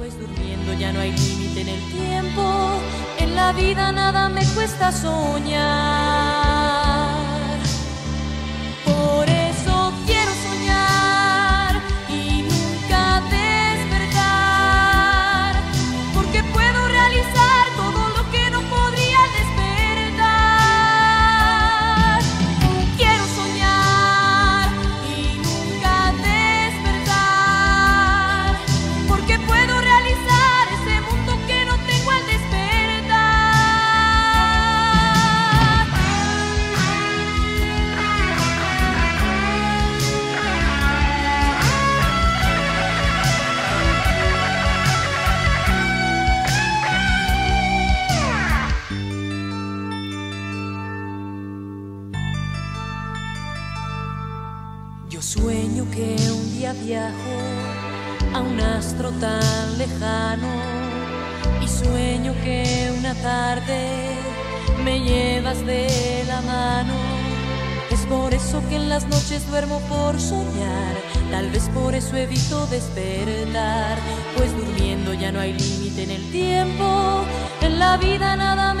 Pues durmiendo ya no hay límite en el tiempo, en la vida nada me cuesta soñar. Sueño que un día viajo a un astro tan lejano y sueño que una tarde me llevas de la mano. Es por eso que en las noches duermo por soñar, tal vez por eso evito despertar, pues durmiendo ya no hay límite en el tiempo, en la vida nada soñar.